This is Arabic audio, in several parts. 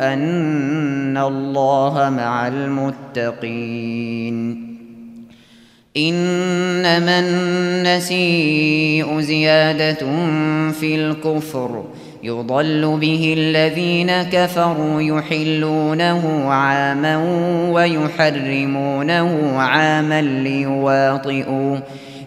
أن الله مع المتقين. إنما النسيء زيادة في الكفر. يضل به الذين كفروا يحلونه عاما ويحرمونه عاما ليواطئوا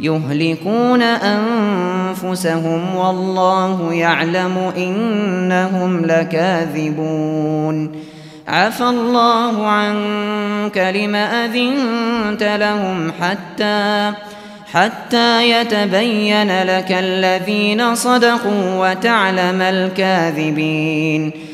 يهلكون أنفسهم والله يعلم إنهم لكاذبون. عفى الله عنك لما أذنت لهم حتى حتى يتبين لك الذين صدقوا وتعلم الكاذبين.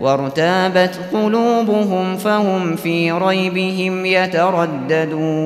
وارتابت قلوبهم فهم في ريبهم يترددون